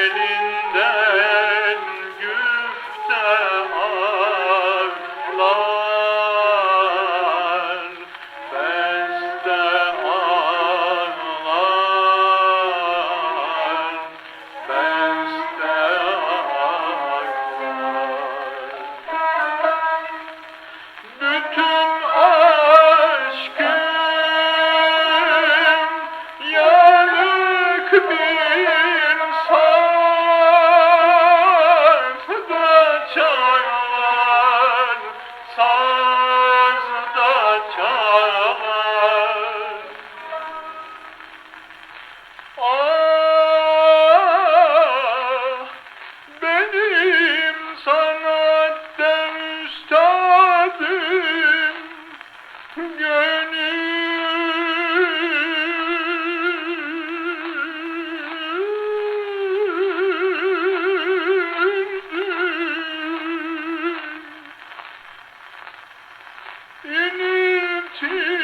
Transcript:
elin see